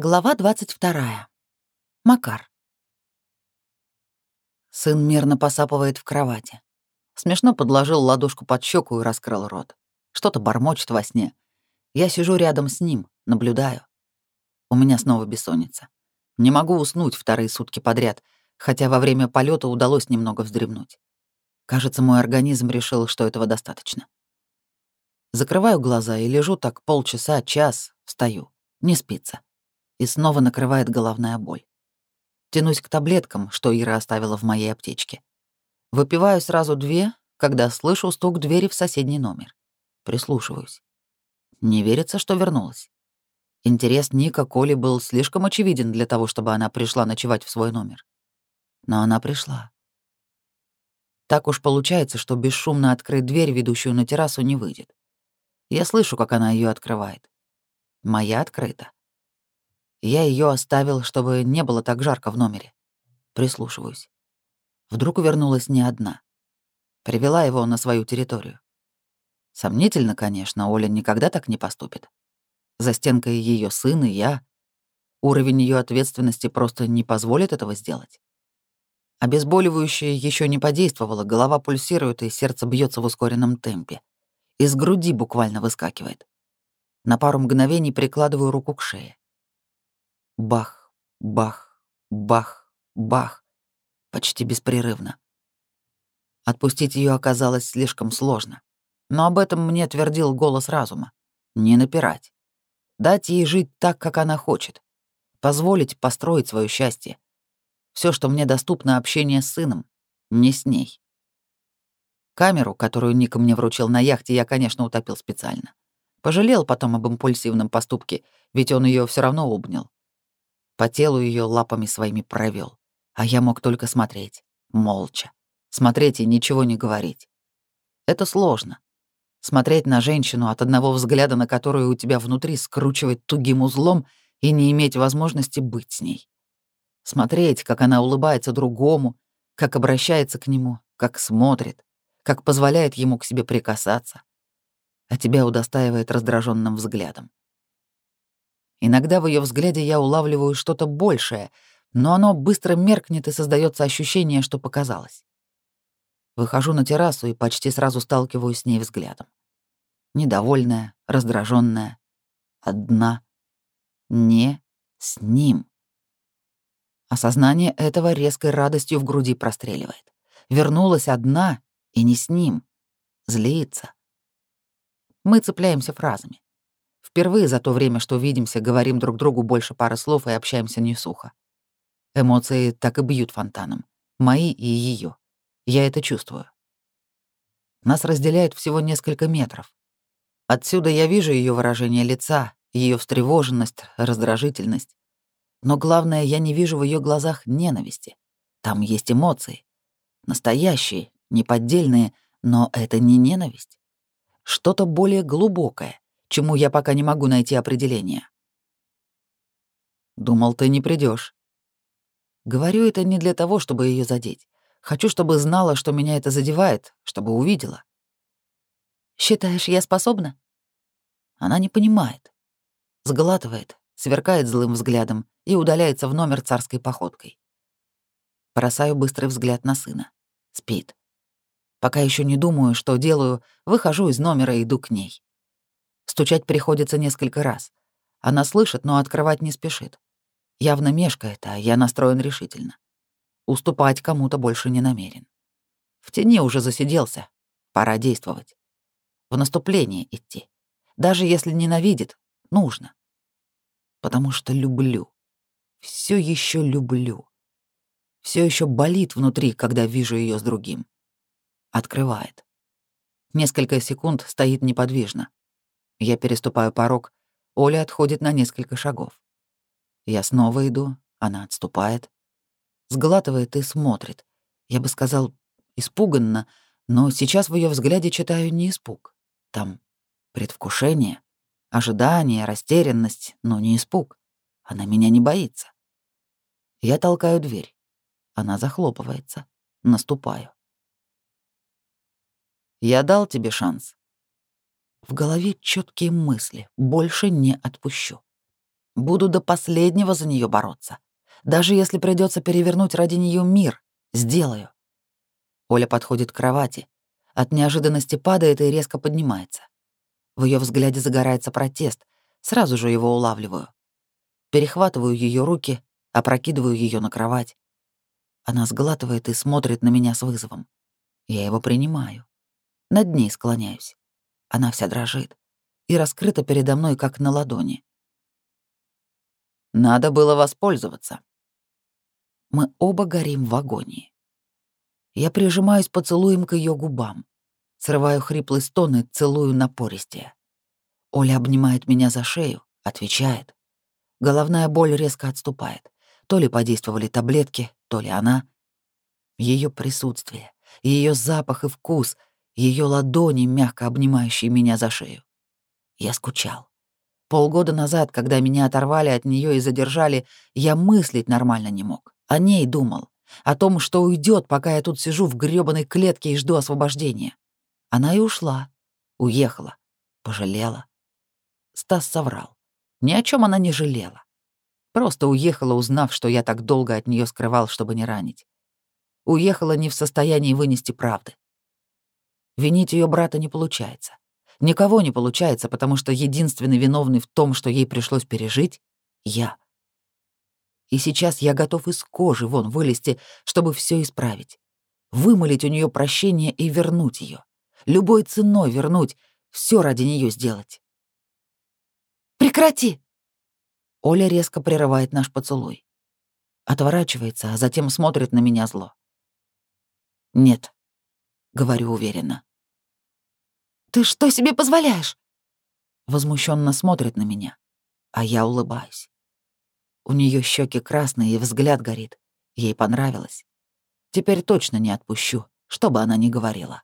Глава 22. Макар. Сын мирно посапывает в кровати. Смешно подложил ладошку под щеку и раскрыл рот. Что-то бормочет во сне. Я сижу рядом с ним, наблюдаю. У меня снова бессонница. Не могу уснуть вторые сутки подряд, хотя во время полета удалось немного вздремнуть. Кажется, мой организм решил, что этого достаточно. Закрываю глаза и лежу так полчаса, час, встаю. Не спится и снова накрывает головная боль. Тянусь к таблеткам, что Ира оставила в моей аптечке. Выпиваю сразу две, когда слышу стук двери в соседний номер. Прислушиваюсь. Не верится, что вернулась. Интерес Ника Коли был слишком очевиден для того, чтобы она пришла ночевать в свой номер. Но она пришла. Так уж получается, что бесшумно открыть дверь, ведущую на террасу, не выйдет. Я слышу, как она ее открывает. Моя открыта. Я ее оставил, чтобы не было так жарко в номере. Прислушиваюсь. Вдруг вернулась не одна. Привела его на свою территорию. Сомнительно, конечно, Оля никогда так не поступит. За стенкой ее сын и я. Уровень ее ответственности просто не позволит этого сделать. Обезболивающее еще не подействовало, голова пульсирует и сердце бьется в ускоренном темпе. Из груди буквально выскакивает. На пару мгновений прикладываю руку к шее. Бах, бах, бах, бах. Почти беспрерывно. Отпустить ее оказалось слишком сложно. Но об этом мне твердил голос разума. Не напирать. Дать ей жить так, как она хочет. Позволить построить свое счастье. Все, что мне доступно, общение с сыном, не с ней. Камеру, которую Ника мне вручил на яхте, я, конечно, утопил специально. Пожалел потом об импульсивном поступке, ведь он ее все равно обнял. По телу ее лапами своими провел, а я мог только смотреть, молча. Смотреть и ничего не говорить. Это сложно. Смотреть на женщину, от одного взгляда на которую у тебя внутри скручивает тугим узлом и не иметь возможности быть с ней. Смотреть, как она улыбается другому, как обращается к нему, как смотрит, как позволяет ему к себе прикасаться, а тебя удостаивает раздраженным взглядом. Иногда в ее взгляде я улавливаю что-то большее, но оно быстро меркнет и создается ощущение, что показалось. Выхожу на террасу и почти сразу сталкиваюсь с ней взглядом. Недовольная, раздраженная, одна. Не с ним. Осознание этого резкой радостью в груди простреливает. Вернулась одна и не с ним. Злится. Мы цепляемся фразами. Впервые за то время, что видимся, говорим друг другу больше пары слов и общаемся не сухо. Эмоции так и бьют фонтаном. Мои и ее. Я это чувствую. Нас разделяет всего несколько метров. Отсюда я вижу ее выражение лица, ее встревоженность, раздражительность. Но главное, я не вижу в ее глазах ненависти. Там есть эмоции. Настоящие, неподдельные, но это не ненависть. Что-то более глубокое, чему я пока не могу найти определение. Думал, ты не придешь. Говорю это не для того, чтобы ее задеть. Хочу, чтобы знала, что меня это задевает, чтобы увидела. Считаешь, я способна? Она не понимает. Сглатывает, сверкает злым взглядом и удаляется в номер царской походкой. Бросаю быстрый взгляд на сына. Спит. Пока еще не думаю, что делаю, выхожу из номера и иду к ней. Стучать приходится несколько раз. Она слышит, но открывать не спешит. Явно мешкает, а я настроен решительно. Уступать кому-то больше не намерен. В тени уже засиделся. Пора действовать. В наступление идти. Даже если ненавидит, нужно. Потому что люблю. Все еще люблю. Все еще болит внутри, когда вижу ее с другим. Открывает. Несколько секунд стоит неподвижно. Я переступаю порог, Оля отходит на несколько шагов. Я снова иду, она отступает. Сглатывает и смотрит. Я бы сказал, испуганно, но сейчас в ее взгляде читаю не испуг. Там предвкушение, ожидание, растерянность, но не испуг. Она меня не боится. Я толкаю дверь. Она захлопывается. Наступаю. Я дал тебе шанс. В голове четкие мысли. Больше не отпущу. Буду до последнего за нее бороться. Даже если придется перевернуть ради нее мир, сделаю. Оля подходит к кровати, от неожиданности падает и резко поднимается. В ее взгляде загорается протест, сразу же его улавливаю. Перехватываю ее руки, опрокидываю ее на кровать. Она сглатывает и смотрит на меня с вызовом. Я его принимаю. Над ней склоняюсь. Она вся дрожит и раскрыта передо мной, как на ладони. Надо было воспользоваться. Мы оба горим в агонии. Я прижимаюсь поцелуем к ее губам. Срываю хриплый стон и целую напористее. Оля обнимает меня за шею, отвечает. Головная боль резко отступает. То ли подействовали таблетки, то ли она. Ее присутствие, ее запах и вкус, ее ладони, мягко обнимающие меня за шею. Я скучал. Полгода назад, когда меня оторвали от нее и задержали, я мыслить нормально не мог. О ней думал. О том, что уйдет, пока я тут сижу в грёбаной клетке и жду освобождения. Она и ушла. Уехала. Пожалела. Стас соврал. Ни о чем она не жалела. Просто уехала, узнав, что я так долго от нее скрывал, чтобы не ранить. Уехала не в состоянии вынести правды. Винить ее брата не получается. Никого не получается, потому что единственный виновный в том, что ей пришлось пережить — я. И сейчас я готов из кожи вон вылезти, чтобы все исправить. Вымолить у нее прощение и вернуть ее. Любой ценой вернуть, все ради нее сделать. «Прекрати!» Оля резко прерывает наш поцелуй. Отворачивается, а затем смотрит на меня зло. «Нет», — говорю уверенно. Ты что себе позволяешь? Возмущенно смотрит на меня, а я улыбаюсь. У нее щеки красные и взгляд горит. Ей понравилось. Теперь точно не отпущу, что бы она ни говорила.